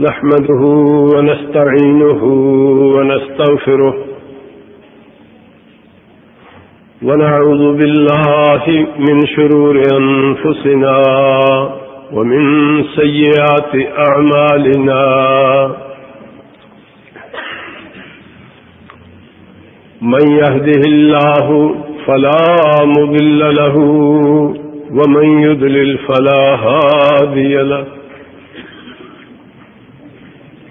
نحمده ونستعينه ونستغفره ونعوذ بالله من شرور أنفسنا ومن سيئات أعمالنا. من يهده الله فلا مضل له ومن يدلل فلا هادي له.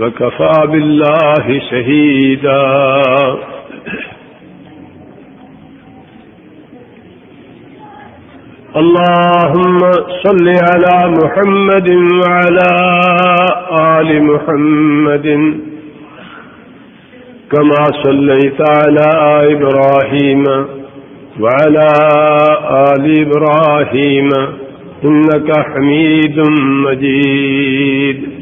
وكفى بالله شهيدا اللهم صل على محمد وعلى آل محمد كما صليت على إبراهيم وعلى آل إبراهيم إنك حميد مجيد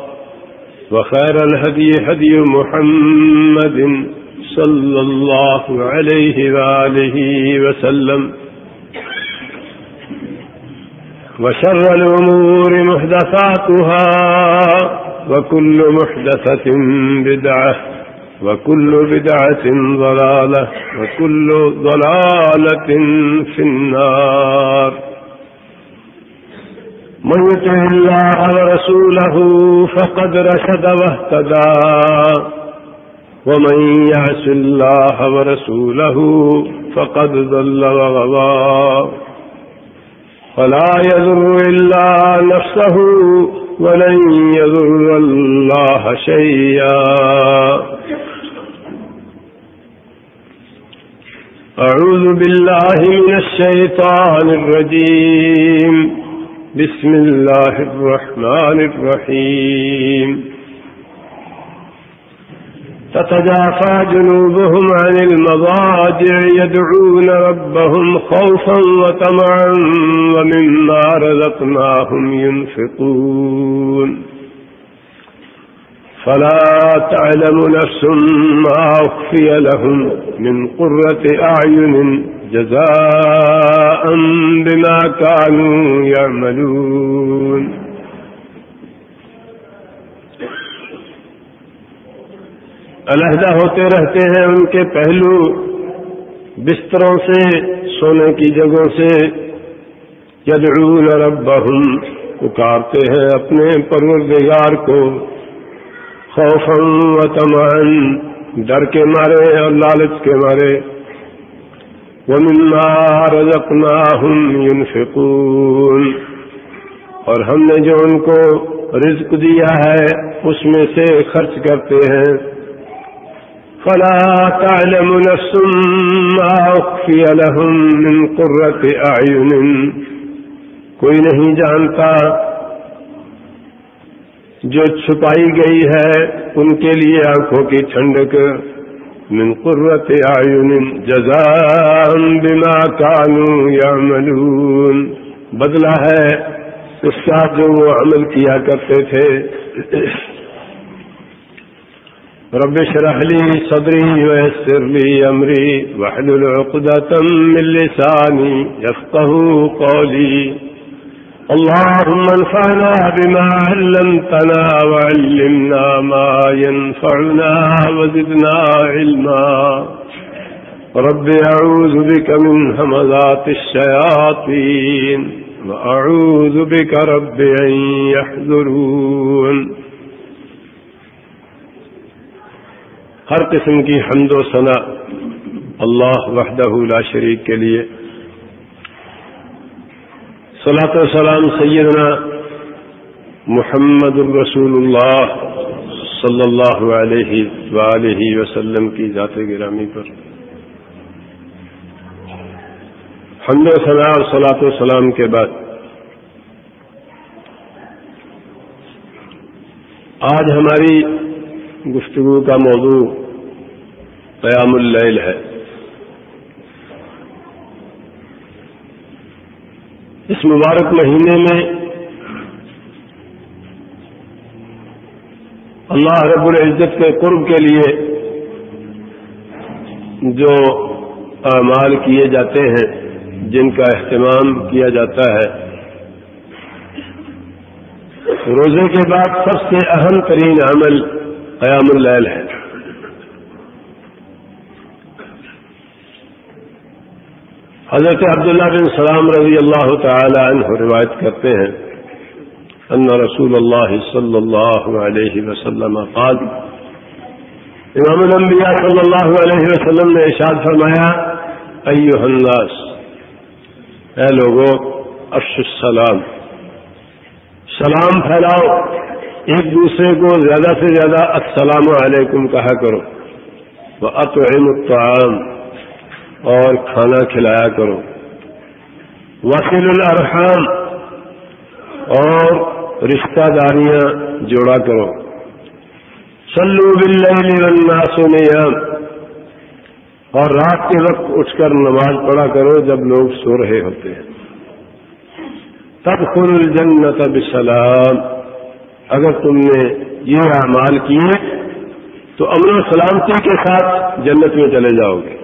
وخير الهدي هدي محمد صلى الله عليه وآله وسلم وشر الأمور محدثاتها وكل محدثة بدعة وكل بدعة ضلالة وكل ضلالة في النار من يطع الله ورسوله فقد رشد واهتدى. ومن يعس الله ورسوله فقد ضل وغضى. فلا يذر إلا نفسه ولن يذر الله شيئا. أعوذ بالله من الشيطان الرجيم. بسم الله الرحمن الرحيم. تتجافى جنوبهم عن المضاجع، يدعون ربهم خوفا وطمعا، ومما رزقناهم ينفقون. فلا تعلم نفس ما أخفي لهم من قرة أعين جزاء بما كانوا يعملون. علیحدہ ہوتے رہتے ہیں ان کے پہلو، بستروں سے، سونے کی جگہوں سے، یدعون ربہم، پکارتے ہیں اپنے پروردگار کو، خوفا و تمعا ڈر کے مارے اور لالچ کے مارے۔ ومما رزقناهم ينفقون۔ اور ہم نے جو ان کو رزق دیا ہے، اس میں سے خرچ کرتے ہیں۔ فلا تعلم نفس ما أخفي لهم من قرة أعين۔ کوئی نہیں جانتا جو چھپائی گئی ہے ان کے لیے آنکھوں کی ٹھنڈک۔ من قرت اعین جزاء بما كانوا يعملون۔ بدلہ ہے اس کا جو وہ عمل کیا کرتے تھے۔ رب اشرح لي صدري ويسر لي امري واحلل عقدة من لساني يفقهوا قولي۔ اللهم انفعنا بما علمتنا وعلمنا ما ينفعنا وزدنا علما. رب أعوذ بك من همذات الشياطين وأعوذ بك رب أن يحذرون ہر قسم کی حمد و ثنا اللہ وحدہ لا شریک کے لیے صلاۃ السلام سیدنا محمد الرسول اللہ صلی اللہ علیہ وآلہ وسلم کی ذات گرامی پر۔ حمد و ثنا اور صلاۃ السلام کے بعد آج ہماری گفتگو کا موضوع قیام اللیل ہے۔ اس مبارک مہینے میں اللہ رب العزت کے قرب کے لیے جو اعمال کیے جاتے ہیں، جن کا اہتمام کیا جاتا ہے۔ روزے کے بعد سب سے اہم ترین عمل قیام اللیل ہے۔ حضرت عبداللہ بن سلام رضی اللہ تعالی عنہ روایت کرتے ہیں، ان رسول اللہ صلی اللہ علیہ وسلم قال، امام الانبیاء صلی اللہ علیہ وسلم نے ارشاد فرمایا، ایوہ الناس، اے لوگوں افش السلام، سلام پھیلاؤ، ایک دوسرے کو زیادہ سے زیادہ السلام علیکم کہا کرو وہ اطعم الطعام اور کھانا کھلایا کرو۔ وسیل الرحام اور رشتہ داریاں جوڑا کرو۔ سلو والناس نیام اور رات کے وقت اٹھ کر نماز پڑھا کرو جب لوگ سو رہے ہوتے ہیں۔ تب خل الجنت بسلام۔ اگر تم نے یہ اعمال کیے تو امن و سلامتی کے ساتھ جنت میں چلے جاؤ گے۔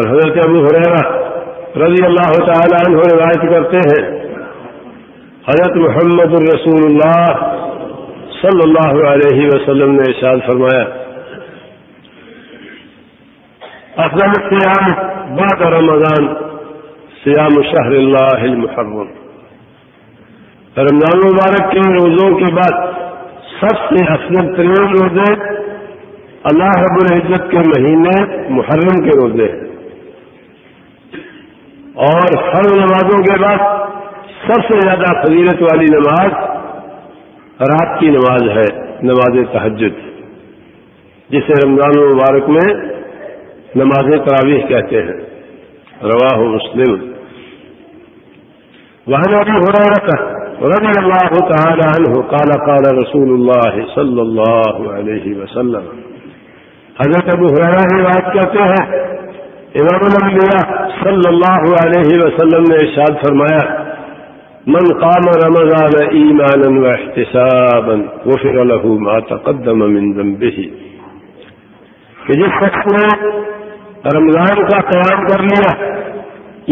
اور حضرت ابو حریرہ رضی اللہ تعالی عنہ روایت کرتے ہیں۔ حضرت محمد الرسول اللہ صلی اللہ علیہ وسلم نے ارشاد فرمایا افضل الصيام بعد رمضان صيام شهر الله المحرم۔ رمضان مبارک کے روزوں کے بعد سب سے افضل ترین روزے اللہ رب العزت کے مہینے محرم کے روزے ہیں۔ اور ہر نمازوں کے بعد سب سے زیادہ فضیلت والی نماز رات کی نماز ہے، نماز تحجد جسے رمضان المبارک میں نماز تراویح کہتے ہیں۔ روا مسلم۔ وہاں ہو رہا رکھا رضی اللہ تعالی عنہ قال قال رسول اللہ صلی اللہ علیہ وسلم۔ حضرت ابو حرارہ ہی بات کہتے ہیں امام الانبیاء صلی اللہ علیہ وسلم نے ارشاد فرمایا، من قام رمضان ایمانا واحتسابا غفر له ما تقدم من ذنبه. کہ جس شخص نے رمضان کا قیام کر لیا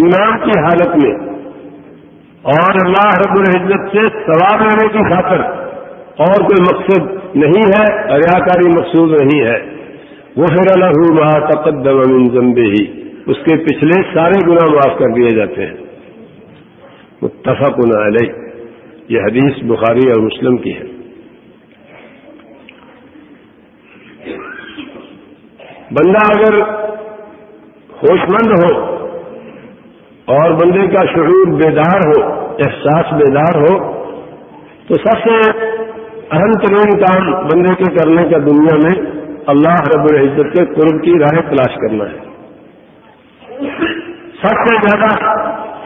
ایمان کی حالت میں اور اللہ رب العزت سے ثواب لینے کی خاطر اور کوئی مقصد نہیں ہے ریاکاری مقصود نہیں ہے وہ ما تقدم من ذنبه. ہی اس کے پچھلے سارے گناہ معاف کر دیے جاتے ہیں۔ متفق علیہ۔ یہ حدیث بخاری اور مسلم کی ہے۔ بندہ اگر ہوش مند ہو اور بندے کا شعور بیدار ہو، احساس بیدار ہو، تو سب سے اہم ترین کام بندے کے کرنے کا دنیا میں اللہ رب العزت کے قرب کی راہ تلاش کرنا ہے۔ سب سے زیادہ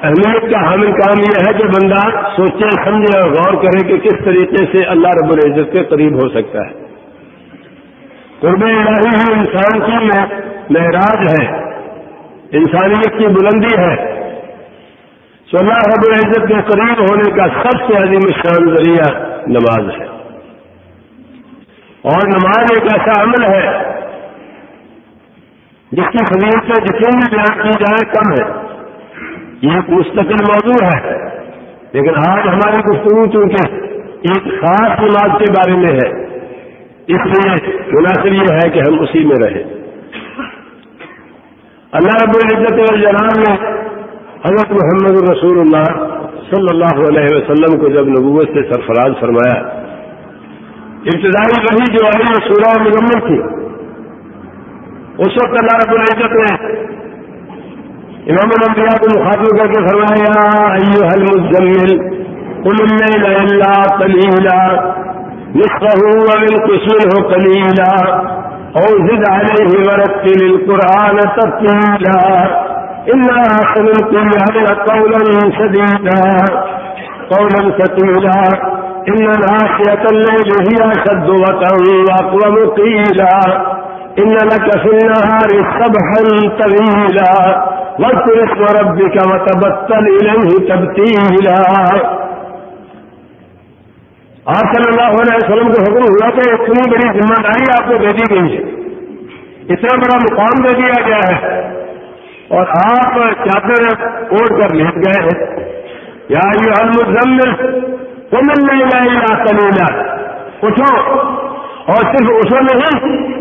اہمیت کا حامل کام یہ ہے کہ بندہ سوچے، سمجھے اور غور کرے کہ کس طریقے سے اللہ رب العزت کے قریب ہو سکتا ہے۔ قرب الہی ہی انسان کی معراج ہے، انسانیت کی بلندی ہے۔ تو اللہ رب العزت کے قریب ہونے کا سب سے عظیم شان ذریعہ نماز ہے۔ اور نماز ایک ایسا عمل ہے جس کی فضیلت سے جتنی بھی بیان کی جائے کم ہے۔ یہ ایک مستقل موضوع ہے۔ لیکن آج ہماری گفتگو چونکہ ایک خاص نماز کے بارے میں ہے، اس لیے مناسب یہ ہے کہ ہم اسی میں رہیں۔ اللہ رب العزت الجلال نے حضرت محمد الرسول اللہ صلی اللہ علیہ وسلم کو جب نبوت سے سرفراز فرمایا ابتدائی وہی جو آئی وہ سورہ مکمل تھی۔ اس وقت اللہ رب العزت نے امام الانبیاء کو مخاطب کر کے فرمایا ایوہ المزمل، قل اللیل الا قلیلا، نصفه ومن قسمه قلیلا، او زد علیہ ورتل القرآن ترتیلا إنا سنلقي عليك قولا شديدا قولا ثقيلا إن ناشية الليل هي أشد وطن وأقوم قيلا. إن لك في النهار سبحا طويلا. واذكر اسم ربك وتبتل إليه تبتيلا. آپ صلی اللہ علیہ وسلم کو حکم ہوا کہ اتنی بڑی ذمہ داری آپ کو دے دی گئی ہے. اتنا بڑا مقام دے دیا گیا ہے. اور آپ چادر اوڑھ کر لیٹ گئے ہیں. یا یہ المزمل کمل نہیں گئے کلیلا اٹھو اور صرف اٹھو نہیں،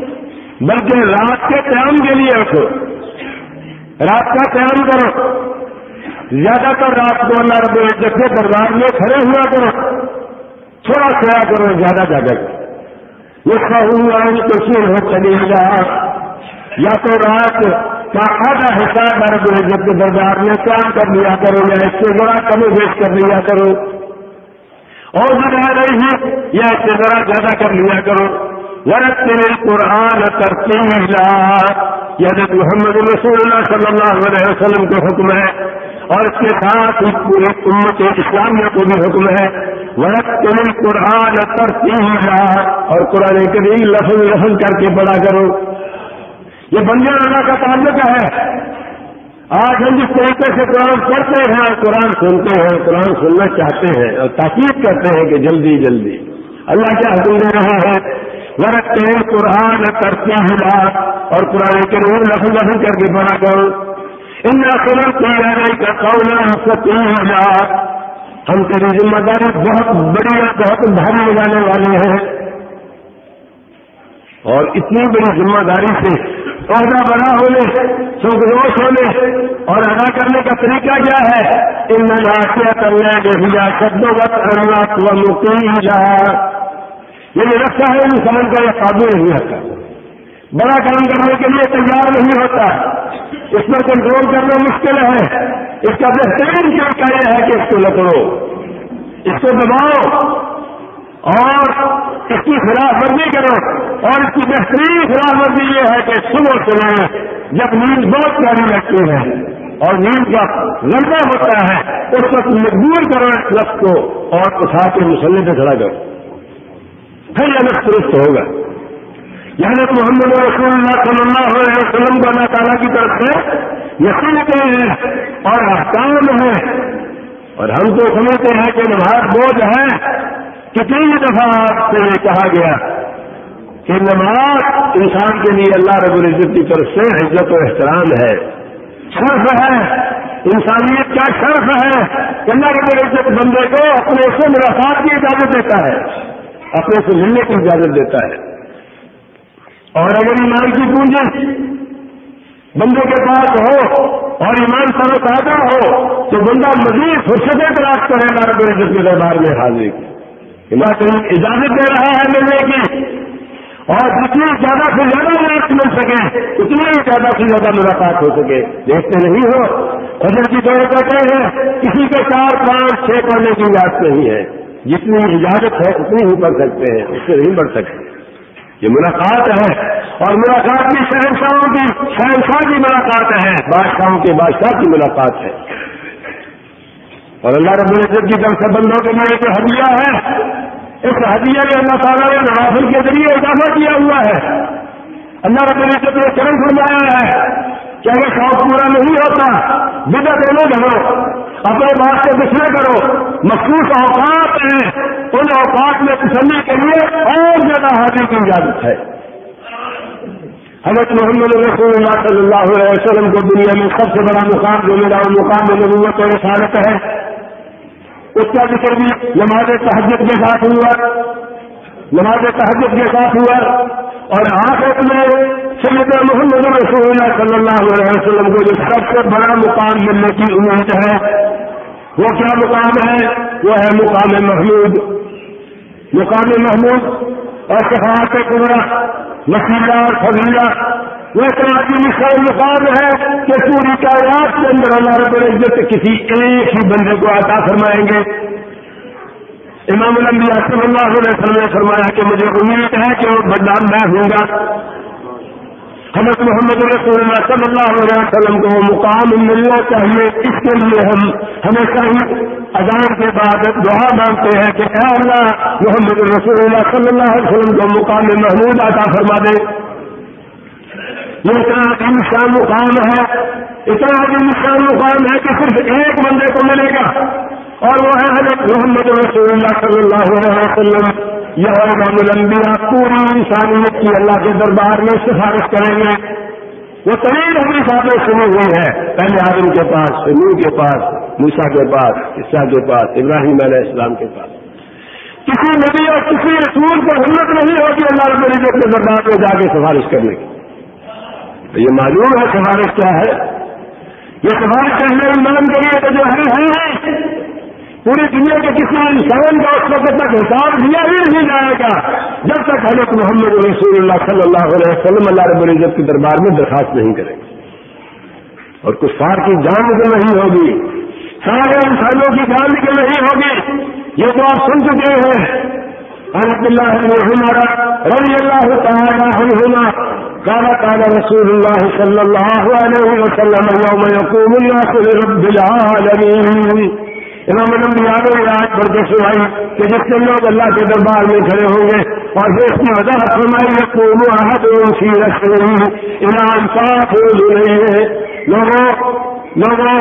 بلکہ رات کے قیام کے لیے اٹھو۔ رات کا قیام کرو۔ زیادہ تر رات کو اللہ رب العزت کے دربار میں کھڑے ہوا کرو۔ تھوڑا سیا کرو، زیادہ زیادہ یہ کہ کچھ ہو چلی گا یا تو رات کا آدھا حصہ رب العزت کے دربار میں کام کر لیا کرو یا اس سے ذرا کمی بیش کر لیا کرو۔ اور جو رہ رہی ہے یا اس سے ذرا زیادہ کر لیا کرو. ورت قرآن کرتی یعنی محمد رسول اللہ صلی اللہ علیہ وسلم کے حکم ہے اور اس کے ساتھ پورے امت اسلامیہ کو بھی حکم ہے. ورت قرآن کرتی اور قرآن کریم لفظ لفظ کر کے پڑا کرو. یہ بندے اللہ کا تعلق ہے. آج ہم جس طریقے سے قرآن پڑھتے ہیں اور قرآن سنتے ہیں، قرآن سننا چاہتے ہیں اور تاکید کرتے ہیں کہ جلدی جلدی۔ اللہ کیا حکم دے رہا ہے؟ ورقتے قرآن کرتے ہیں اور قرآن کے روز لفظ لفظ کر کے بنا کرو۔ ان قرآن کی کا قول ہم تیری ذمہ داری بہت بڑی اور بہت بھاری لگانے والے ہیں اور اتنی بڑی ذمہ داری سے عہدہ بڑا ہونے سوگوش ہونے اور ادا کرنے کا طریقہ کیا ہے؟ ان میں ناشیا کرنا جو شبد وقت اللہ کو مقیم یہ جو رکھا ہے ان سمجھ کا یہ قابل نہیں ہوتا۔ بڑا کام کرنے کے لیے تیار نہیں ہوتا۔ اس پر کنٹرول کرنا مشکل ہے۔ اس کا بہترین طریقہ یہ ہے کہ اس کو لکڑو۔ اس کو دباؤ۔ اور اس کی خلاف ورزی کرو اور اس کی بہترین خلاف ورزی یہ ہے کہ صبح صبح جب نیند بہت پیاری لگتی ہے اور نیند کا لمبا ہوتا ہے، اس وقت مجبور کرو اس لفظ کو اور اٹھا کے مسلح پہ کھڑا کرو۔ پھر یہ لفظ درست ہوگا۔ یعنی محمد رسول اللہ صلی اللہ علیہ وسلم کو اللہ تعالیٰ کی طرف سے یقین ہیں اور احکام ہیں۔ اور ہم تو سمجھتے ہیں کہ نماز بوجھ ہے۔ کتنی دفعہ آپ سے یہ کہا گیا کہ نماز انسان کے لیے اللہ رب العزت کی طرف سے عزت و احترام ہے۔ شرف ہے۔ انسانیت کا شرف ہے کہ اللہ رب العزت بندے کو اپنے سے ملاقات کی اجازت دیتا ہے، اپنے سے ملنے کی اجازت دیتا ہے۔ اور اگر ایمان کی پونجی بندے کے پاس ہو اور ایمان سر تازہ ہو تو بندہ مزید فرصتیں تلاش کرے گا رب العزت کے دربار میں حاضر۔ کی کریم اجازت دے رہا ہے ملنے کی۔ اور جتنی زیادہ سے زیادہ ملاقات مل سکے، اتنی ہی زیادہ سے زیادہ ملاقات ہو سکے۔ دیکھتے نہیں ہو۔ حضرت کی دور کہتے ہیں، کسی کے چار پانچ چھ پڑھنے کی اجازت نہیں ہے۔ جتنی اجازت ہے، اتنی ہی پڑھ سکتے ہیں، اس سے نہیں بڑھ سکتے۔ یہ ملاقات ہے۔ اور ملاقات بھی شہنشاہوں کی شہنشاہ کی ملاقات ہے۔ بادشاہوں کے بادشاہ کی ملاقات ہے۔ اور اللہ رب العزت کی طرف سے بندوں کے لیے ایک ہدیہ ہے۔ اس ہدیہ میں اللہ تعالیٰ نے نوافل کے ذریعے اضافہ کیا ہوا ہے۔ اللہ رب العزت نے چرن فرمایا ہے کہ اگر شوق پورا نہیں ہوتا بدا دونوں گھرو اپنے بات سے بچنے کرو۔ مخصوص اوقات ہیں، ان اوقات میں تسلی کے لیے اور زیادہ حاضر کی اجازت ہے۔ حضرت محمد رسول اللہ صلی اللہ علیہ وسلم کو دنیا میں سب سے بڑا مقام جو میرا مقام نبوت اور رسالت ہے اس کا ذکر بھی نماز تحجت کے ساتھ ہوا۔ نماز تحجت کے ساتھ ہوا۔ اور آخر میں سید محمد رسول اللہ صلی اللہ علیہ وسلم کو جو سب سے بڑا مقام ملنے کی امید ہے، وہ کیا مقام ہے؟ وہ ہے مقام محمود۔ مقام محمود اور صفات وسیلہ اور فضیلہ۔ وہ اتنا مثال مقام ہے کہ پوری کائنات کے اندر اللہ رب العزت کسی ایک ہی بندے کو عطا فرمائیں گے۔ امام الانبیاء صلی اللہ علیہ وسلم نے فرمایا کہ مجھے امید ہے کہ وہ بدنام میں ہوں گا۔ حضرت محمد رسول اللہ صلی اللہ علیہ وسلم کو مقام ملنا چاہیے۔ اس کے لیے ہم ہمیشہ ہی اذان کے بعد دعا مانگتے ہیں کہ اے اللہ محمد رسول اللہ صلی اللہ علیہ وسلم کو مقام محمود عطا فرما دے۔ یہ اتنا انسان مقام ہے، اتنا انسان مقام ہے کہ صرف ایک بندے کو ملے گا۔ اور وہ ہے حضرت محمد رسول اللہ صلی اللہ علیہ وسلم۔ یہ امام الانبیاء پوری انسانیت کی اللہ کے دربار میں سفارش کریں گے۔ وہ تمام ہمیں باتیں سنی ہوئی ہے پہلے آدم کے پاس نور کے پاس موسا کے پاس، عیسیٰ کے پاس، ابراہیم علیہ السلام کے پاس۔ کسی نبی اور کسی رسول کو ہمت نہیں ہوگی اللہ رب العزت کے دربار میں جا کے سفارش کرنے کی۔ تو یہ معلوم ہے سفارش کیا ہے؟ یہ سفارش کرنے ایمان کے لیے تو جو ہے پوری دنیا کے کسی انسان کا اس وقت تک حساب دیا ہی نہیں جائے گا جب تک حضرت محمد رسول اللہ صلی اللہ علیہ وسلم اللہ رب العزت کے دربار میں درخواست نہیں کریں گے۔ اور کچھ سار کی جان بھی نہیں ہوگی، سارے انسانوں کی جان بھی نہیں ہوگی۔ یہ تو آپ سن چکے ہیں۔ حضرت اللہ ہمارا رضی اللہ تعالیٰ عنہما قال قال رسول الله صلى الله عليه وسلم يوم يقوم الناس لرب العالمين. امام یاد ہو آج بردش بھائی کہ جس سے لوگ اللہ کے دربار میں کھڑے ہوں گے اور پھر اس کی وضاحت فرمائی کو آہد سی رکھ رہی امام صاف ہو رہے ہیں لوگوں لوگوں،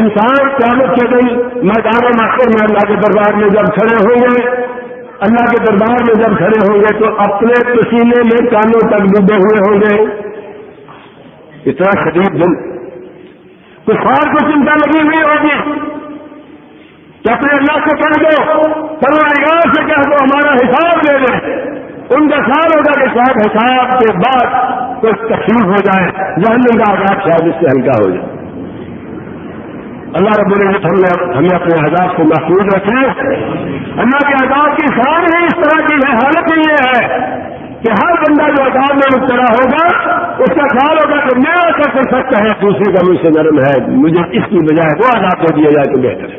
انسان قیامت کے دن میدان مقصد میں اللہ کے دربار میں جب کھڑے ہوں گے اللہ کے دربار میں جب کھڑے ہوں گے تو اپنے پسینے میں کانوں تک ڈبے ہوئے ہوں گے۔ اتنا شدید دن کچھ کو چنتا لگی ہوئی ہوگی۔ کہ اپنے اللہ سے کہہ دو پروار سے کہہ دو، ہمارا حساب دے دیں ان کا خیال ہوگا کہ شاید حساب کے بعد کچھ تکلیف ہو جائے، جہنم کا شاید اس سے ہلکا ہو جائے۔ اللہ رب العزت ہم نے ہمیں اپنے حضاب کو محفوظ رکھے اللہ کے عذاب کی ساری اس طرح کی حالت یہ ہے کہ ہر بندہ جو عذاب میں مبتلا ہوگا، اس کا خیال ہوگا کہ میں ایسا کر سکتا ہے دوسری کا مجھ سے نرم ہے، مجھے اس کی بجائے وہ عذاب دے دیا جائے تو بہتر ہے۔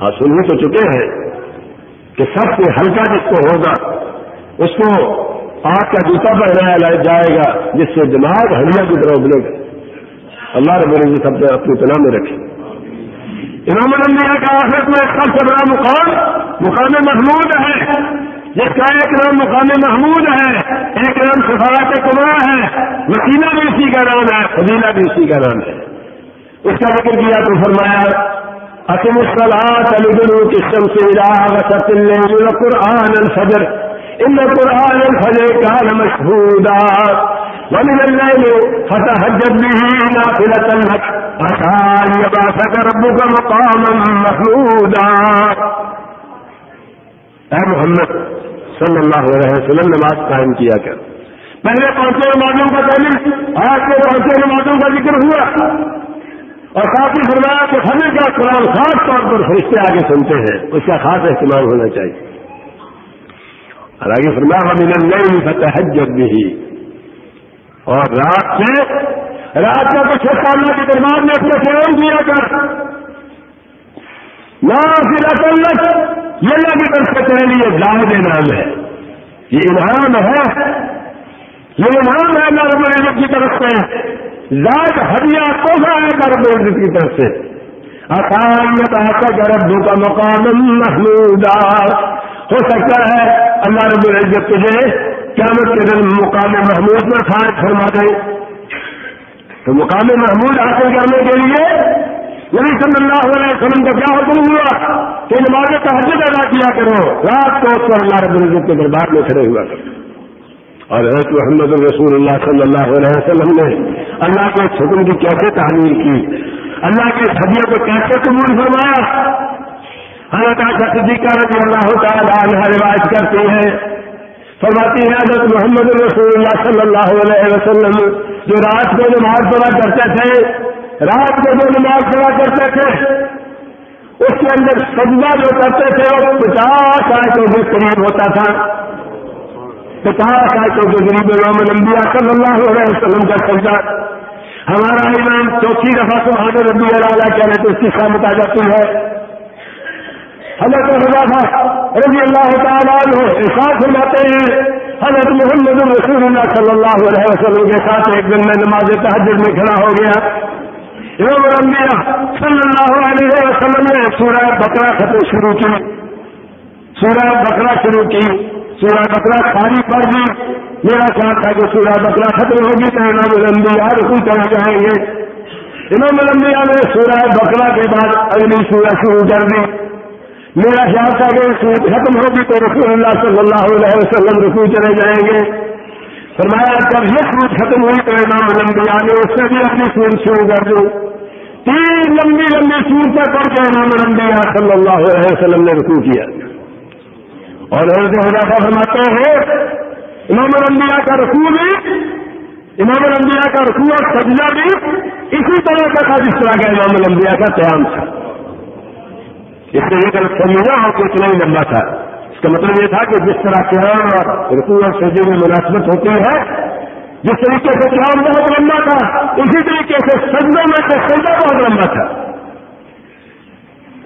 آپ سن تو چکے ہیں کہ سب سے ہلکا جس کو ہوگا، اس کو آگ کا جوتا پہنایا جائے گا، جس سے دماغ ہلیا کی طرح ابلے گا۔ اللہ رب العزت سب نے اپنی تنا میں رکھے۔ امام الانبیاء کا آخرت میں سب سے بڑا مقام مقام محمود ہے۔ جس کا ایک نام مقام محمود ہے، ایک نام سفارت کمرہ ہے۔ وسیلہ بھی اسی کا نام ہے، فضیلہ بھی اسی کا نام ہے۔ اس کا ذکر کیا تو فرمایا أقم الصلاة لدلوك الشمس إلى غسق الليل وقرآن الفجر، إن قرآن الفجر كان مشهودا. ومن الليل فتهجد به نافلة لك عسى أن يبعثك ربك مقاما محمودا. اے محمد، صلی اللہ علیہ وسلم نماز قائم کیا کر۔ پہلے پانچوں نمازوں کا تعلیم آج کے پانچوں نمازوں کا ذکر ہوا۔ اور کافی فرمایا کہ فجر کا قرآن خاص طور پر فرشتے آگے سنتے ہیں، اس کا خاص اہتمام ہونا چاہیے۔ اور آگے فرمایا ہم نئی فتح جب بھی اور رات سے رات کا کچھ اللہ کے دربار میں اپنے قیام کیا کر۔ نہ یہ اللہ کی طرف سے تیرے لیے جان نام ہے۔ یہ انعام ہے۔ یہ انعام ہے اللہ رب العزت کی طرف سے۔ لاج ہریا توحفہ ہے کرب کی طرف سے۔ آسانیت آتا گربوں کا مقام محمود ہو سکتا ہے اللہ رب العزت تجھے قیامت کے دن مقام محمود میں فائد فرما دے تو مقام محمود حاصل کرنے کے لیے نبی صلی اللہ علیہ وسلم کا کیا حکم ہوا؟ کہ نماز تحجد ادا کیا کرو۔ رات کو اس پر اللہ رب العزت کے دربار میں کھڑے ہوا کرو۔ اور حضرت محمد رسول اللہ صلی اللہ علیہ وسلم نے اللہ کے حکم کی کیسے تعمیر کی؟ اللہ کے صدیوں کو کیسے قبول فرمایا؟ حضرت صدیقہ رضی اللہ تعالیٰ روایت کرتی ہیں فرماتی ہیں، حضرت محمد رسول اللہ صلی اللہ علیہ وسلم جو رات کو نماز پڑھا کرتے تھے، رات کو جو نماز پڑھا کرتے تھے، اس کے اندر سجدہ جو کرتے تھے، وہ پچاس آیتوں کے قریب ہوتا تھا۔ پچاس آیتوں کے قریب امام الانبیاء صلی اللہ علیہ وسلم کا سجدہ ہمارا امام چوتھی دفعہ سبحان ربی اللہ کیا رہے تو اس کی سہمت آ جاتی ہے۔ حضرت تھا رضی اللہ تعالیٰ احساس ہو جاتے ہیں، حضرت محمد رسول اللہ صلی اللہ علیہ وسلم کے ساتھ ایک دن میں نماز تحجد میں کھڑا ہو گیا۔ امام الانبیاء صلی اللہ علیہ وسلم نے سورہ بکرا ختم شروع کی۔ سورہ بکرا شروع کی۔ سورہ بکرا خالی پڑ دی میرا خیال تھا کہ سورہ بکرا ختم ہوگی تو امام الانبیاء رکو چلا جائیں گے۔ امام الانبیاء نے سورہ بکرا کے بعد اگلی سورہ شروع کر دی۔ میرا خیال تھا کہ سورج ختم ہوگی تو رسول اللہ صلی اللہ علیہ وسلم رکو چلے جائیں گے۔ فرمایا، جب یہ سورج ختم ہوئی تو امام الانبیاء نے اس سے بھی اپنی سورج شروع کر دی۔ تین لمبی لمبی سور تک پڑھ کے امام الانبیاء صلی اللہ علیہ وسلم نے رکو کیا۔ اور حضرت حضافہ فرماتے ہیں، امام الانبیاء کا رسول بھی، امام الانبیاء کا رسول اور سجدہ بھی اسی طرح کا تھا جس طرح کا امام الانبیاء کا قیام تھا۔ اس سے یہ غلط سمجھا اور اتنا ہی لمبا تھا۔ اس کا مطلب یہ تھا کہ جس طرح قیام اور رکوع اور سجدے میں مناسبت ہوتی ہے جس طریقے سے قیام بہت لمبا تھا، اسی طریقے سے سجدے میں سے سجدہ بہت لمبا تھا۔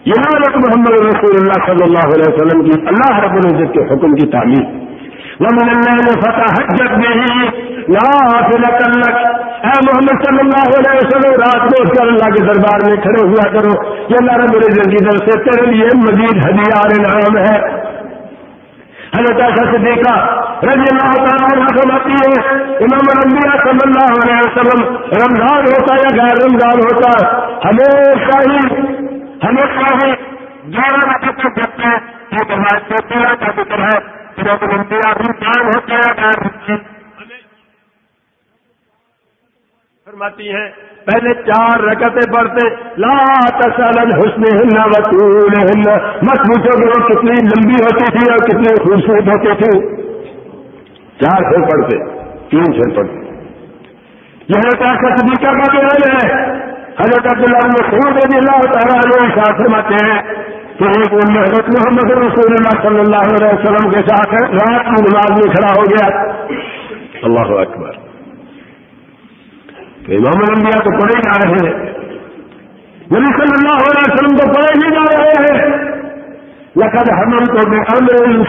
یہ حالت محمد رسول اللہ صلی اللہ علیہ وسلم کی اللہ رب العزت کے حکم کی تعمیر ومن اللہ فتح حجت نہیں لا حافظ اے محمد صلی اللہ علیہ وسلم، رات کو اس کر اللہ کے دربار میں کھڑے ہوا کرو یہ اللہ رب العزت کی طرف سے تیرے لیے مزید ہدیار نام ہے۔ حضرت ایسا سے دیکھا رضی اللہ تعالیٰ فرماتی ہے امام الانبیاء صلی اللہ علیہ وسلم، رمضان ہوتا یا غیر رمضان ہوتا، ہمیشہ ہی ہمیشہ ہی گیارہ بجے تک جگتے ہیں یہ بات تو تیرہ کا ذکر ہے لمبی آدمی کام ہوتا ہے۔ غیر فرماتی ہے پہلے چار رکعتیں پڑھتے، لا تسالن حسن ہن وطول ہن مت پوچھو کہ وہ کتنی لمبی ہوتی تھی اور کتنی خوبصورت ہوتی تھی۔ چار سر پڑھتے، تین سر پڑھتے۔ یہ ہوتا ہے صدیقہ کا بیان ہے، حضرت عبداللہ مسعود رضی اللہ تعالیٰ علیہ ساتھ فرماتے ہیں کہ ایک حضرت محمد رسول اللہ صلی اللہ علیہ وسلم کے ساتھ رات کی نماز میں کھڑا ہو گیا۔ اللہ اکبر۔ کہ امام الانبیاء تو پڑھے جا رہے ہیں۔ نبی صلی اللہ علیہ وسلم تو پڑھے ہی جا رہے ہیں۔ لقد ہم کو بے امر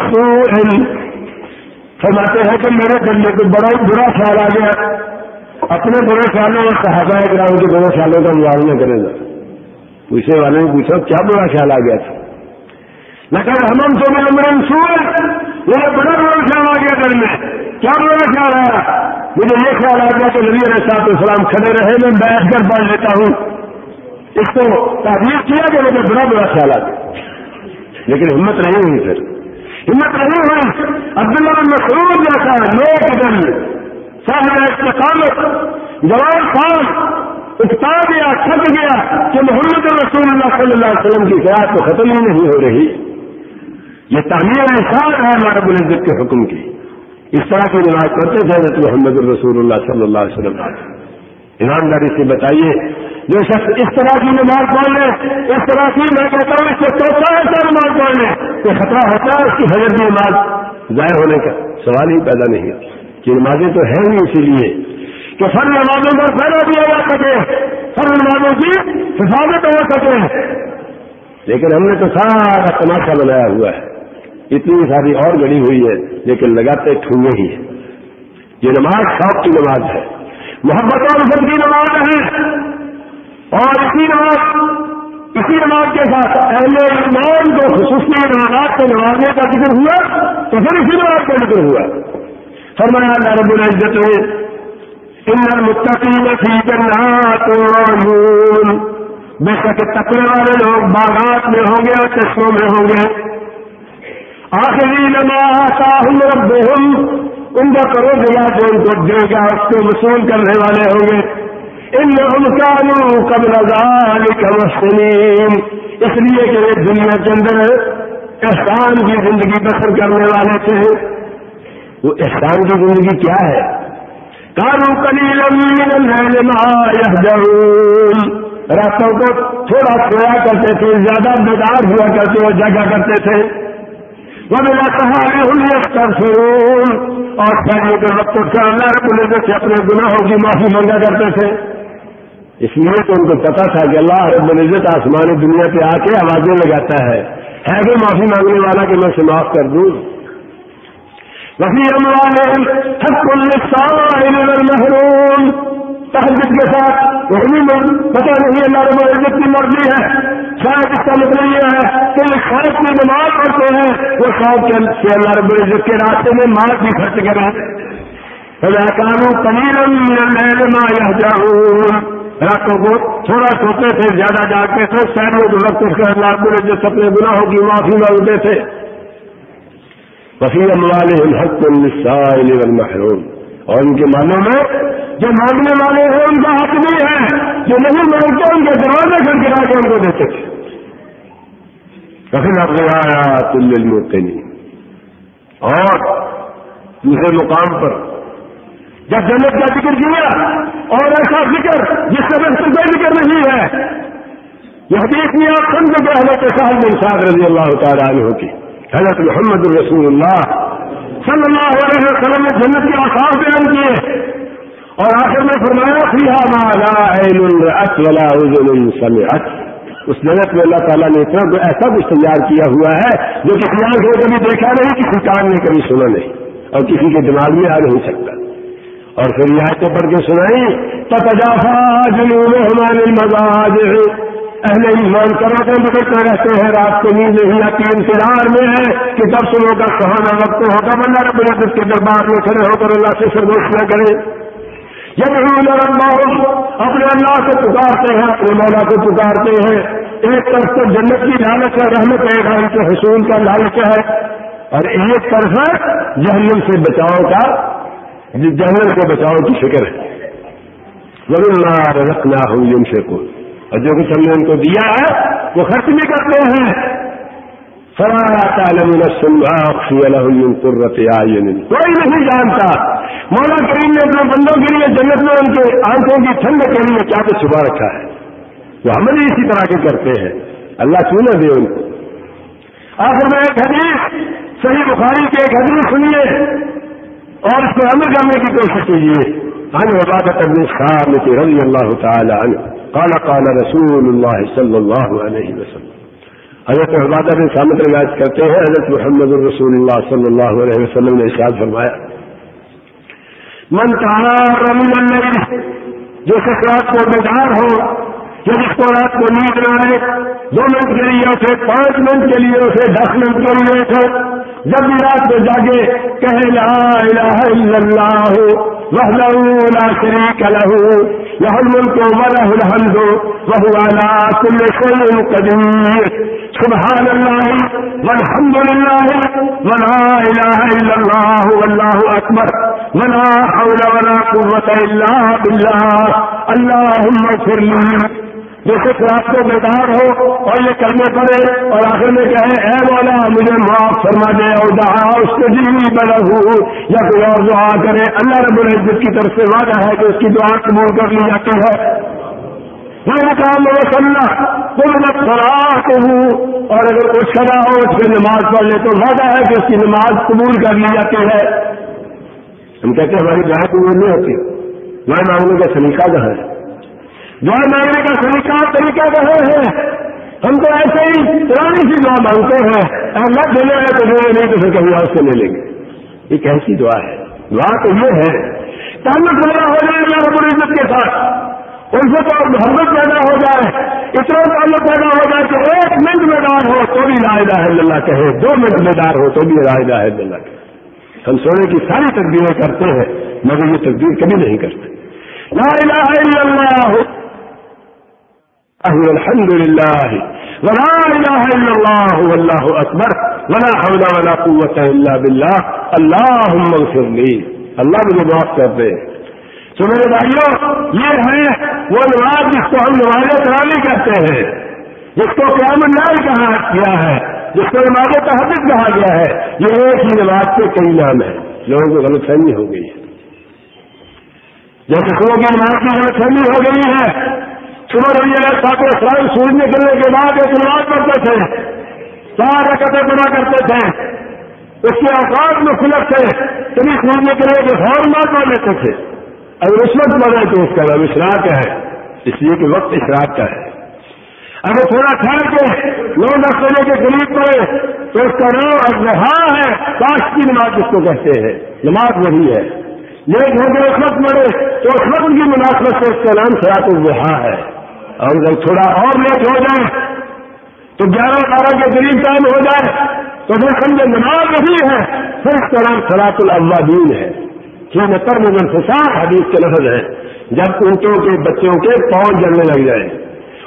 فرماتے ہیں کہ میرے دل میں کوئی بڑا برا خیال آ گیا۔ اپنے برے خیالوں اور صحابہ کرام کے برے خیالوں کا موازنہ کرے گا۔ پوچھنے والے نے پوچھا کیا برا خیال آ گیا تھا؟ میں کہ ہم تو میں منصور وہ بڑا برا خیال آ گیا گھر میں کیا برا خیال آیا مجھے یہ خیال آ گیا کہ نبی علیہ صاحب السلام کھڑے رہے، میں بیٹھ کر پڑھ لیتا ہوں۔ اس کو تعبیر کیا کہ مجھے بڑا برا خیال آ گیا۔ لیکن ہمت نہیں ہوئی پھر۔ ہمت نہیں ہوئی۔ عبداللہ مسرور جیسا نیک دن صاحب استقامت جوان خان اکتا گیا، تھک گیا کہ محمد رسول اللہ صلی اللہ علیہ وسلم کی قیاد تو ختم ہی نہیں ہو رہی۔ یہ تعمیر احساس ہے ہمارے العزت کے حکم کی۔ اس طرح کی نماز کرتے تھے حضرت محمد رسول اللہ صلی اللہ علیہ وسلم۔ ایمانداری سے بتائیے، جو شخص اس طرح کی نماز پڑھ لے، اس طرح کی میں کہتا ہوں، اس سے توتا ایسا نماز پڑھ لے، تو خطرہ ہوتا ہے اس کی حضرت نماز ضائع ہونے کا سوال ہی پیدا نہیں ہوتا۔ کہ نمازیں تو ہیں ہی اسی لیے کہ فر نمازوں پر پیدا دیا جا سکے فر نمازوں کی حفاظت ہو سکے لیکن ہم نے تو سارا تماشا بنایا ہوا ہے۔ اتنی ساری اور گڑی ہوئی ہے، لیکن لگاتے ٹھونگے ہی ہیں۔ یہ نماز شوق کی نماز ہے۔ محبت اور عزت کی نماز ہے۔ اور اسی نماز اسی نماز کے ساتھ اہل ایمان کو خصوصی نمازات کو نمازنے کا ذکر ہوا، تو پھر اسی نماز کا ذکر ہوا۔ فرمایا اللہ رب العزت نے ان المتقین فی جنات وعیون۔ بے شک تقوی والے لوگ باغات میں ہوں گے اور چشموں میں ہوں گے۔ آخری لما آتاہم ربہم، ان کا کرو دیا جو ان کو دے گا اس کو وصول کرنے والے ہوں گے۔ ان کانوا قبل ذلك محسنین۔ اس لیے کہ یہ دنیا کے اندر احسان کی زندگی بسر کرنے والے تھے۔ وہ احسان کی زندگی کیا ہے؟ کارو کلی راتوں کو تھوڑا سویا کرتے تھے، زیادہ بیدار ہوا کرتے اور جگہ کرتے تھے۔ وہ میرا کہا اور سہنے کے وقت سے اللہ رب العزت سے اپنے گناہوں کی معافی مانگا کرتے تھے۔ اس لیے تو ان کو پتا تھا کہ اللہ رب العزت آسمانی دنیا پہ آ کے آوازیں لگاتا ہے۔ ہے کہ معافی مانگنے والا کہ میں سے معاف کر دوں؟ وسیع حق محروم تحجد کے ساتھ وہی من پتا نہیں اللہ رب العزت کی مرضی ہے۔ شاید اس کا مطلب یہ ہے کہ یہ خرچ میں نماز پڑھتے ہیں، وہ شوق سے اللہ رب العزت کے راستے میں مال بھی خرچ کریں قانون پنیر یہ جاؤں راتوں کو تھوڑا سوتے تھے، زیادہ جاگتے تھے شہروں کے وقت اس کا اللہ رب العزت اپنے گناہوں کی معافی مانگتے تھے۔ وسیع والے حق السائل والمحروم۔ اور ان کے مانوں میں جو مانگنے والے ہیں، ان کا حق بھی ہے جو نہیں مانگتے، ان کے دروازے کر کے ان کو دیتے تھے کفی آپ آیا تل نہیں اور دوسرے مقام پر جب جنت کا ذکر کیا اور ایسا ذکر جس کا بہتر کوئی ذکر نہیں ہے، یہ حدیث میں آپ سمجھ کے حضرت صاحب بن صاحب رضی اللہ تعالیٰ عنہ کی، حضرت محمد الرسول اللہ صلی اللہ علیہ وسلم نے جنت کے آسان بیان کیے۔ اور آخر میں فرمایا سمعت۔ اس جنت میں اللہ تعالیٰ نے اتنا ایسا کچھ تیار کیا ہوا ہے جو کسی آنکھ نے کبھی دیکھا نہیں، کسی کان نے کبھی سنا نہیں۔ اور کسی کے دماغ میں آ نہیں سکتا۔ اور پھر یہ پڑھ کے سنائی تجافا جنوب ہمارے مزاج اہل ایمان کراتے بگڑتے رہتے ہیں، رات کو نیند نہیں آتی، انتظار میں ہے کہ جب سنوں کا سہانا وقت ہوگا، بندہ رب العزت کے دربار میں کھڑے ہو کر اللہ سے سرگوش نہ کرے۔ جب اپنے اللہ سے پکارتے ہیں، اپنے مولا کو پکارتے ہیں. ایک طرف تو جنت کی لالچ ہے، رحمت ہے گھر کے حصول کا لالچ ہے. اور ایک طرف جہنم سے بچاؤ کا، جہنم سے بچاؤ کی فکر ہے. ضرور رکھنا ہوں یم سے کو اور جو کچھ ہم نے ان کو دیا ہے، وہ خرچ بھی کرتے ہیں. کوئی نہیں جانتا مولا کریم نے اپنے بندوں کے لیے جنت میں ان کے آنکھوں کی ٹھنڈ کے لیے کیا تو چھپا رکھا ہے۔ وہ ہم بھی اسی طرح کے کرتے ہیں۔ اللہ کیوں نہ دے ان کو۔ آخر میں ایک حدیث، صحیح بخاری کے ایک حدیث سنیے اور اس کو عمل کرنے کی کوشش کیجیے۔ عن عبادة بن الصامت رضي الله تعالى عنه قال قال رسول الله صلى الله عليه وسلم۔ حضرت عبادہ بن سامت روایت کرتے ہیں، حضرت محمد الرسول اللہ صلی اللہ علیہ وسلم نے ارشاد فرمایا من اور من اللہ جو سکرات کو بیدار ہو، جو جس کو رات کو نیند نہ آئے دو منٹ کے لیے اسے، پانچ منٹ کے لیے اسے، دس منٹ کے لیے اسے، جب بھی رات کو جاگے کہ لا الہ الا اللہ وحده لا شريك له له الملك وله الحمد، وهو على كل شيء قدير. سبحان الله والحمد لله، ولا إله إلا الله والله أكبر، ولا حول ولا قوة إلا بالله. اللهم اغفر لي جیسے رات کو بیدار ہو اور یہ کرنے پڑے اور آخر میں کہے، اے مولا، مجھے معاف فرما دے اور دعا اس کو جی بڑا ہوں یا کوئی اور دعا کرے. اللہ رب العزت کی طرف سے وعدہ ہے کہ اس کی دعا قبول کر لی جاتی ہے۔ میں کام وسلم تو میں خوراک ہوں اور اگر کچھ کرا ہو اس کی نماز پڑھ لے تو وعدہ ہے کہ اس کی نماز قبول کر لی جاتی ہے۔ ہم کہتے ہیں ہماری دعا قبول نہیں ہوتی۔ میں مانگنے کا سلیقہ جو ہے دعا مانگنے کا سلیقہ طریقہ رہے ہیں ہم تو ایسے ہی پرانی سی دعا مانگتے ہیں۔ اللہ دینے والے تو دینے نہیں، تو پھر کبھی اور سے لے لیں گے۔ یہ کیسی دعا ہے۔ دعا تو یہ ہے تعلق پیدا ہو جائے اللہ رب العزت کے ساتھ۔ ان سے تو محبت پیدا ہو جائے اتنا تعلق پیدا ہو جائے کہ ایک منٹ میں دار ہو تو بھی لا الہ الا اللہ کہے۔ دو منٹ میں دار ہو تو بھی لا الہ الا اللہ کہے۔ ہم سونے کی ساری تقدیریں کرتے ہیں، مگر یہ تقدیر کبھی نہیں کرتے۔ لا الہ الا اللہ۔ الحمد لله. ولا إله إلا الله والله أكبر. ولا حول ولا قوة إلا بالله. اللهم اغفر لي. اللہ مجھے معاف کر دے. تو میرے بھائیوں، یہ ہے وہ نماز جس کو ہم نماز کرانی کہتے ہیں، جس کو قیام النال کہا کیا ہے، جس کو نماز تحفظ کہا گیا ہے، یہ ایک ہی نماز کے کئی نام ہے لوگوں کو غلط فہمی ہو گئی ہے۔ جیسے لوگوں کی نماز کی غلط فہمی ہو گئی ہے صبح ربی علیہ صاحب اسلام سورج نکلنے کے بعد ایک نماز پڑھتے تھے، چار رکعتیں بنا کرتے تھے۔ اس کے اوقات میں فلک تھے کبھی سورج نکلنے کے فوراً بات پڑھ لیتے تھے۔ اگر اس وقت تو اس کا نام اشراق ہے، اس لیے کہ وقت اشراق کا ہے۔ اگر تھوڑا ٹھہر کے نو دس بجے کے قریب پڑے تو اس کا نام اجہا ہے کاش کی نماز جس کو کہتے ہیں۔ نماز وہی ہے۔ لیٹ ہو کے اس وقت پڑے تو اس وقت کی مناسبت سے اس کا نام سیاط الحا ہے۔ اور اگر تھوڑا اور لیٹ ہو جائے، تو گیارہ بارہ کے قریب ٹائم ہو جائے، تو پھر سمجھے نماز وہی ہے۔ پھر اس کا نام سلاط الاولین ہے۔ کہ تر میں منفسان حدیث کے لفظ ہے جب اونٹوں کے بچوں کے پاؤں جلنے لگ جائے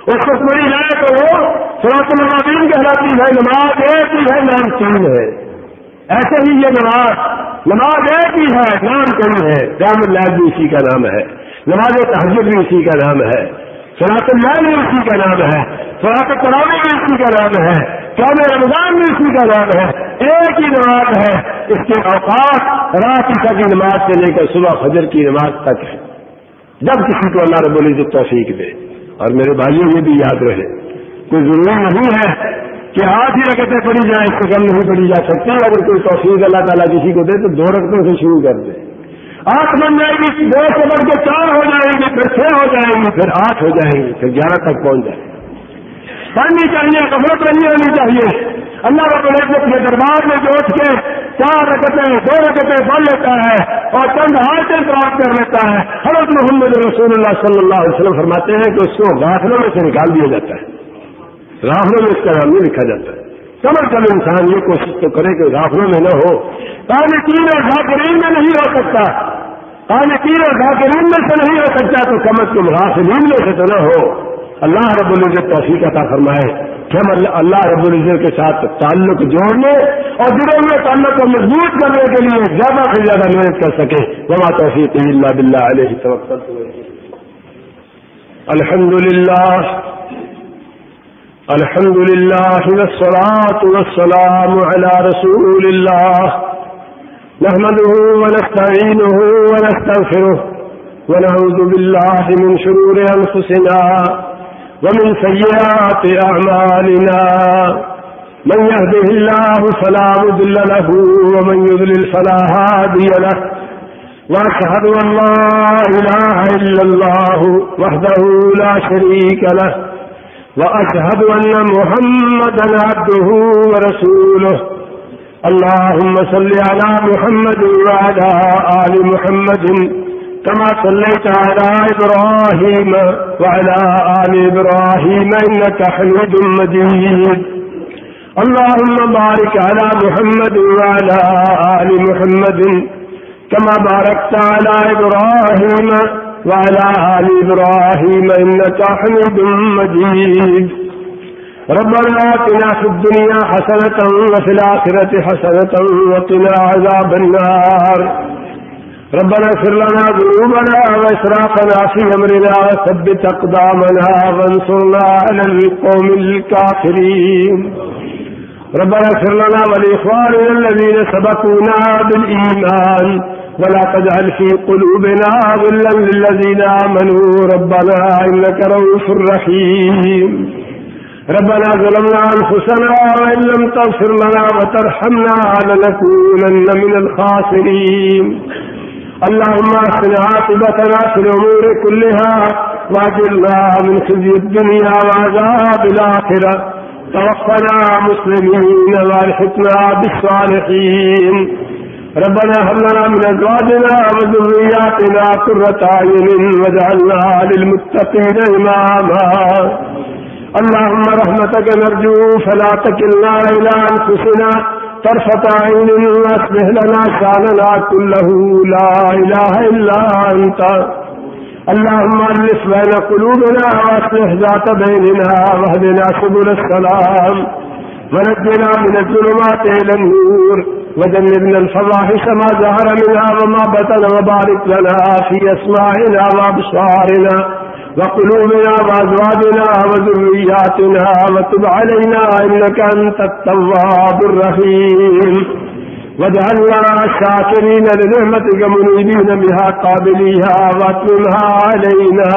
اس کو پوری جائے تو وہ سراط المدین کہلاتی ہے۔ نماز ایک ہی ہے، نام تین ہے۔ ایسے ہی یہ نماز نماز ایک ہی ہے، نام کئی ہے۔ جام اللہ بھی اسی کا نام ہے۔ نماز تحجد بھی اسی کا نام ہے۔ سراط اللہ بھی اسی کا نام ہے سراط تراوی بھی اسی کا نام ہے، قوم رمضان بھی اسی کا نام ہے، ایک ہی نماز ہے، اس کے اوقات رات عشا کی نماز سے لے کر صبح فجر کی نماز تک ہے۔ جب کسی کو اللہ رب العزت توفیق دے، اور میرے بھائیوں یہ بھی یاد رہے، کوئی ضروری نہیں ہے کہ آٹھ ہی رکتیں پڑی جائیں، اس سے کم نہیں پڑی جا سکتی، اگر کوئی توفیق اللہ تعالیٰ کسی کو دے تو دو رقطوں سے شروع کر دے۔ آٹھ بن جائے گی دو سے بڑھ کے چار ہو جائیں گی پھر چھ ہو جائیں گی پھر آٹھ ہو جائیں گی پھر گیارہ تک پہنچ جائیں گے۔ پڑھنی چاہیے کفرت رہنی ہونی چاہیے۔ اللہ رب العزت کے دربار میں جو اٹھ کے چار رکتیں، دو رکتیں پڑھ لیتا ہے اور چند حاصل پراپت کر لیتا ہے۔ حضرت محمد رسول اللہ صلی اللہ علیہ وسلم فرماتے ہیں کہ اس کو غافلوں میں سے نکال دیا جاتا ہے۔ غافلوں میں اس کا نام نہیں لکھا جاتا ہے۔ کم از کم انسان یہ کوشش تو کرے کہ غافلوں میں نہ ہو، تاکہ تین اور ذاکرین میں نہیں ہو سکتا۔ تاکہ تین اور ذاکرین میں سے نہیں ہو سکتا تو کم از کم غافلین میں سے تو نہ ہو۔ اللہ رب العزت توفیق عطا فرمائے کہ ہم اللہ رب العزت کے ساتھ تعلق جوڑنے اور جڑے ہوئے تعلق کو مضبوط کرنے کے لیے زیادہ سے زیادہ محنت کر سکے۔ وما توفیق اللہ بلّہ علیہ الحمد للہ الحمد لله والصلاة والسلام على رسول الله نحمده ونستعينه ونستغفره ونعوذ بالله من شرور أنفسنا ومن سيئات أعمالنا. من يهده الله فلا مذل له ومن يذلل فلا هادي له. وأشهد أن لا إله إلا الله وحده لا شريك له. وأشهد أن محمدا عبده ورسوله. اللهم صل على محمد وعلى آل محمد كما صليت على إبراهيم وعلى آل إبراهيم إنك حميد مجيد. اللهم بارك على محمد وعلى آل محمد كما باركت على إبراهيم وعلى آل إبراهيم إنك حميد مجيد. ربنا آتنا في الدنيا حسنة وفي الآخرة حسنة وقنا عذاب النار. ربنا اغفر لنا ذنوبنا وإسرافنا في أمرنا وثبت أقدامنا وانصرنا على القوم الكافرين. ربنا اغفر لنا ولإخواننا الذين سبقونا بالإيمان. ولا تجعل في قلوبنا غلا للذين آمنوا. ربنا إنك روح رحيم. ربنا ظلمنا أنفسنا وإن لم تغفر لنا وترحمنا لنكونن من الخاسرين. اللهم احسن عاقبتنا في الامور كلها واجرنا من خزي الدنيا وعذاب الاخره توفنا مسلمين والحقنا بالصالحين. ربنا هب لنا من ازواجنا وذرياتنا قرة اعين واجعلنا للمتقين اماما اللهم رحمتك نرجو فلا تكلنا الى انفسنا طرفة عين واصلح لنا شاننا كله، لا إله إلا أنت. اللهم ألف بين قلوبنا واصلح ذات بيننا واهدنا سبل السلام. ونجنا من الظلمات إلى النور. وجنبنا الفواحش ما ظهر منها وما بطن وبارك لنا في أسماعنا وأبصارنا. وقلوبنا وأزواجنا وذرياتنا وتب علينا إنك أنت التواب الرحيم. واجعلنا شاكرين لنعمتك منيبين بها قابليها واتمها علينا.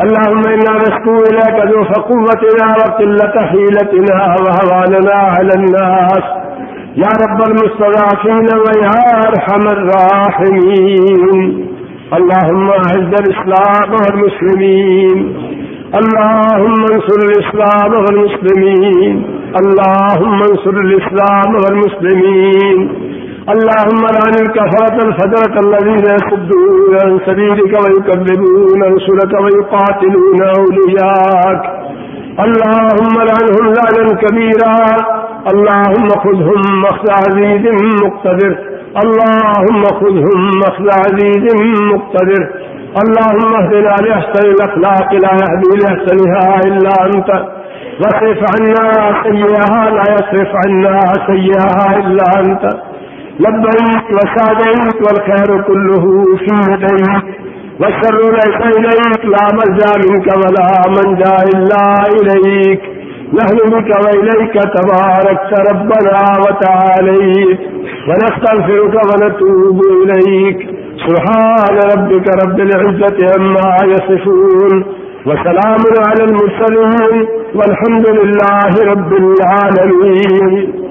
اللهم إنا نشكو إليك ذو فقوتنا وقلة حيلتنا وهواننا على الناس. يا رب المستضعفين ويا أرحم الراحمين. اللهم أعز الإسلام والمسلمين. اللهم انصر الإسلام والمسلمين. اللهم انصر الإسلام والمسلمين. اللهم لعن الكفرة الفجرة الذين يصدون عن سبيلك ويكذبون رسلك ويقاتلون أولياءك اللهم لعنهم لعنا كبيرا. اللهم خذهم مخذ عزيز مقتدر. اللهم خذهم مخذ عزيز مقتدر. اللهم اهدنا لأحسن الأخلاق، لا يهدي لأحسنها إلا أنت. واصرف عنا سيئها، لا يصرف عنا سيئها إلا أنت. لبيك وسعديك والخير كله في يديك. والشر ليس إليك، لا ملجا منك ولا منجا إلا إليك. نحن بك وإليك تباركت ربنا وتعاليك ونستغفرك ونتوب إليك. سبحان ربك رب العزة عما يصفون. وسلام على المرسلين. والحمد لله رب العالمين.